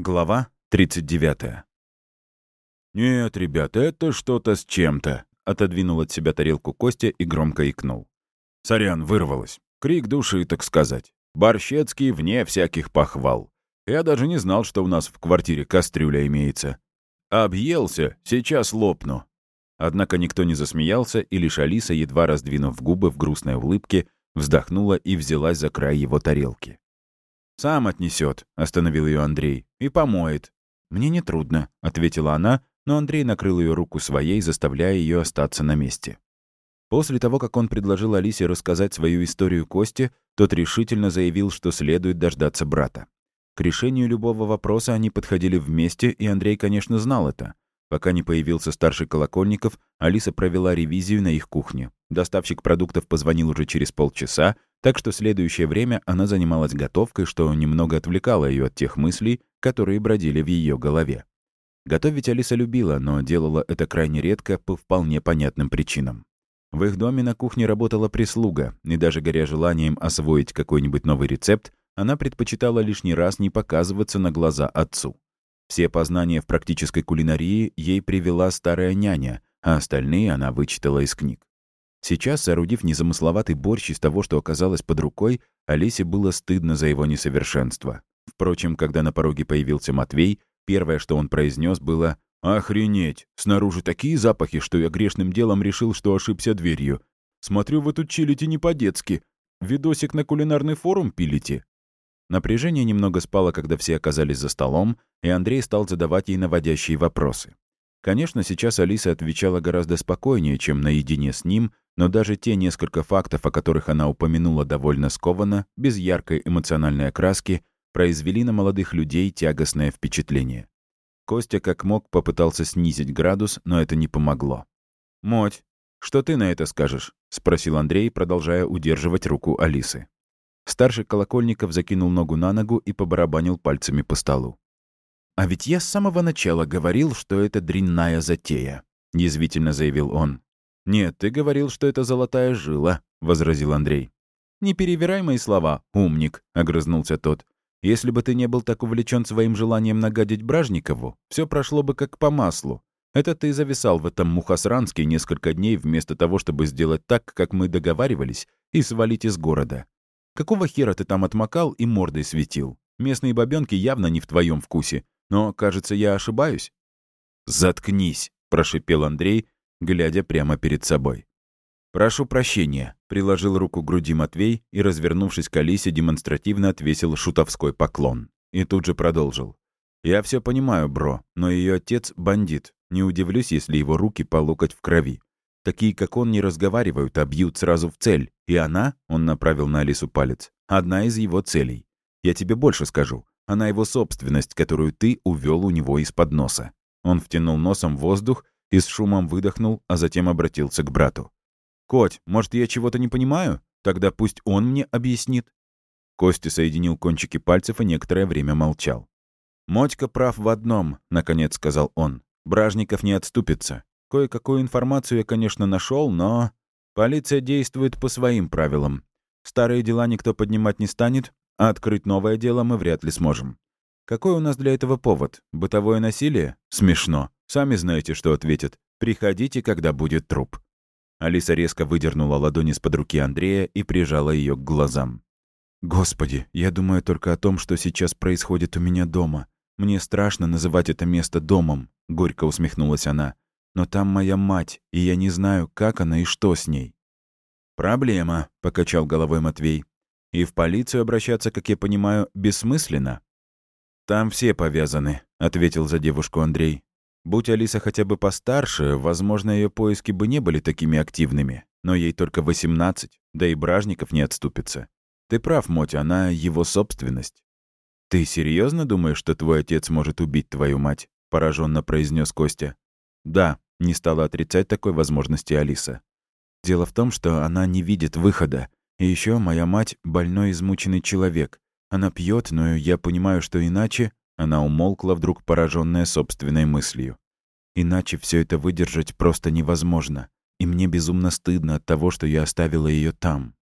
Глава 39. «Нет, ребята, это что-то с чем-то», — отодвинул от себя тарелку Костя и громко икнул. «Сорян, вырвалось. Крик души, так сказать. Борщецкий вне всяких похвал. Я даже не знал, что у нас в квартире кастрюля имеется. Объелся, сейчас лопну». Однако никто не засмеялся, и лишь Алиса, едва раздвинув губы в грустной улыбке, вздохнула и взялась за край его тарелки. «Сам отнесет», — остановил ее Андрей, — «и помоет». «Мне не трудно», — ответила она, но Андрей накрыл ее руку своей, заставляя ее остаться на месте. После того, как он предложил Алисе рассказать свою историю Косте, тот решительно заявил, что следует дождаться брата. К решению любого вопроса они подходили вместе, и Андрей, конечно, знал это. Пока не появился старший Колокольников, Алиса провела ревизию на их кухне. Доставщик продуктов позвонил уже через полчаса, так что следующее время она занималась готовкой, что немного отвлекало ее от тех мыслей, которые бродили в ее голове. Готовить Алиса любила, но делала это крайне редко по вполне понятным причинам. В их доме на кухне работала прислуга, и даже горя желанием освоить какой-нибудь новый рецепт, она предпочитала лишний раз не показываться на глаза отцу. Все познания в практической кулинарии ей привела старая няня, а остальные она вычитала из книг. Сейчас, соорудив незамысловатый борщ из того, что оказалось под рукой, Алисе было стыдно за его несовершенство. Впрочем, когда на пороге появился Матвей, первое, что он произнес, было «Охренеть! Снаружи такие запахи, что я грешным делом решил, что ошибся дверью. Смотрю, вы тут чилите не по-детски. Видосик на кулинарный форум пилите?» Напряжение немного спало, когда все оказались за столом, и Андрей стал задавать ей наводящие вопросы. Конечно, сейчас Алиса отвечала гораздо спокойнее, чем наедине с ним, но даже те несколько фактов, о которых она упомянула довольно скованно, без яркой эмоциональной окраски, произвели на молодых людей тягостное впечатление. Костя как мог попытался снизить градус, но это не помогло. «Моть, что ты на это скажешь?» — спросил Андрей, продолжая удерживать руку Алисы. Старший Колокольников закинул ногу на ногу и побарабанил пальцами по столу. «А ведь я с самого начала говорил, что это дрянная затея», — язвительно заявил он. «Нет, ты говорил, что это золотая жила», — возразил Андрей. «Не перевирай мои слова, умник», — огрызнулся тот. «Если бы ты не был так увлечен своим желанием нагадить Бражникову, все прошло бы как по маслу. Это ты зависал в этом Мухосранске несколько дней вместо того, чтобы сделать так, как мы договаривались, и свалить из города. Какого хера ты там отмокал и мордой светил? Местные бабёнки явно не в твоем вкусе, но, кажется, я ошибаюсь». «Заткнись», — прошипел Андрей, глядя прямо перед собой. «Прошу прощения», — приложил руку к груди Матвей и, развернувшись к Алисе, демонстративно отвесил шутовской поклон. И тут же продолжил. «Я все понимаю, бро, но ее отец — бандит. Не удивлюсь, если его руки по локоть в крови. Такие, как он, не разговаривают, а бьют сразу в цель. И она, — он направил на Алису палец, — одна из его целей. Я тебе больше скажу. Она его собственность, которую ты увел у него из-под носа». Он втянул носом воздух и с шумом выдохнул, а затем обратился к брату. «Коть, может, я чего-то не понимаю? Тогда пусть он мне объяснит». Костя соединил кончики пальцев и некоторое время молчал. «Мотька прав в одном», — наконец сказал он. «Бражников не отступится. Кое-какую информацию я, конечно, нашел, но... Полиция действует по своим правилам. Старые дела никто поднимать не станет, а открыть новое дело мы вряд ли сможем. Какой у нас для этого повод? Бытовое насилие? Смешно. Сами знаете, что ответят. Приходите, когда будет труп. Алиса резко выдернула ладони из-под руки Андрея и прижала ее к глазам. «Господи, я думаю только о том, что сейчас происходит у меня дома. Мне страшно называть это место домом», — горько усмехнулась она. «Но там моя мать, и я не знаю, как она и что с ней». «Проблема», — покачал головой Матвей. «И в полицию обращаться, как я понимаю, бессмысленно?» «Там все повязаны», — ответил за девушку Андрей. «Будь Алиса хотя бы постарше, возможно, ее поиски бы не были такими активными. Но ей только 18, да и Бражников не отступится. Ты прав, Мотя, она его собственность». «Ты серьезно думаешь, что твой отец может убить твою мать?» — пораженно произнес Костя. «Да», — не стала отрицать такой возможности Алиса. «Дело в том, что она не видит выхода. И еще моя мать — больной измученный человек. Она пьет, но я понимаю, что иначе... Она умолкла, вдруг пораженная собственной мыслью. Иначе все это выдержать просто невозможно. И мне безумно стыдно от того, что я оставила ее там.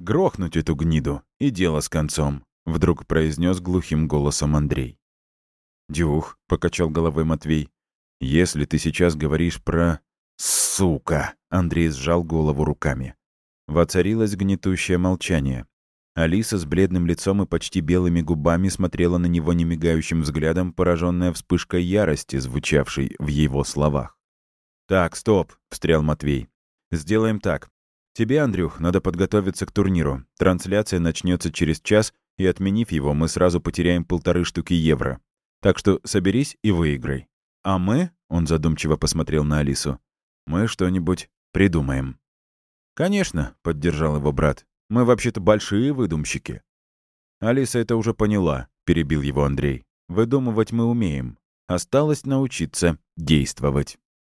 «Грохнуть эту гниду, и дело с концом», — вдруг произнес глухим голосом Андрей. «Дюх», — покачал головой Матвей. «Если ты сейчас говоришь про...» «Сука!» — Андрей сжал голову руками. Воцарилось гнетущее молчание. Алиса с бледным лицом и почти белыми губами смотрела на него немигающим взглядом, пораженная вспышкой ярости, звучавшей в его словах. «Так, стоп!» — встрял Матвей. «Сделаем так. Тебе, Андрюх, надо подготовиться к турниру. Трансляция начнется через час, и отменив его, мы сразу потеряем полторы штуки евро. Так что соберись и выиграй. А мы, — он задумчиво посмотрел на Алису, — мы что-нибудь придумаем». «Конечно», — поддержал его брат. «Мы вообще-то большие выдумщики». «Алиса это уже поняла», — перебил его Андрей. «Выдумывать мы умеем. Осталось научиться действовать».